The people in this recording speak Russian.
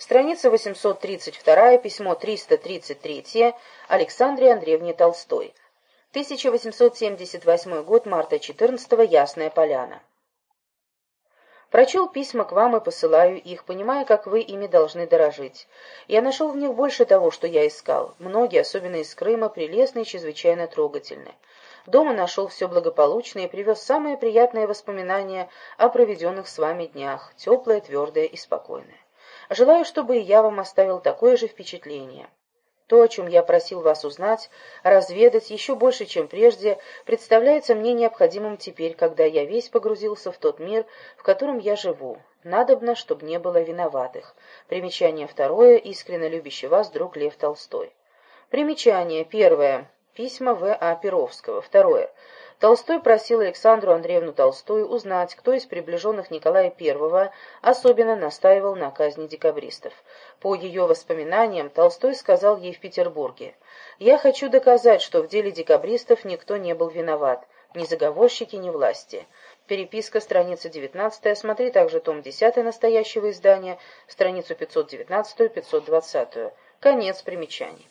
Страница 832, письмо 333 Александре Андреевне Толстой. 1878 год, марта 14 Ясная Поляна. Прочел письма к вам и посылаю их, понимая, как вы ими должны дорожить. Я нашел в них больше того, что я искал. Многие, особенно из Крыма, прелестные и чрезвычайно трогательны. Дома нашел все благополучно и привез самые приятные воспоминания о проведенных с вами днях, теплое, твердое и спокойное. Желаю, чтобы и я вам оставил такое же впечатление. То, о чем я просил вас узнать, разведать еще больше, чем прежде, представляется мне необходимым теперь, когда я весь погрузился в тот мир, в котором я живу. Надобно, чтобы не было виноватых. Примечание второе. Искренне любящий вас друг Лев Толстой. Примечание первое. Письма В. А. Перовского. Второе. Толстой просил Александру Андреевну Толстую узнать, кто из приближенных Николая I особенно настаивал на казни декабристов. По ее воспоминаниям, Толстой сказал ей в Петербурге, «Я хочу доказать, что в деле декабристов никто не был виноват, ни заговорщики, ни власти». Переписка, страница 19, смотри также том 10 настоящего издания, страницу 519-520. Конец примечаний.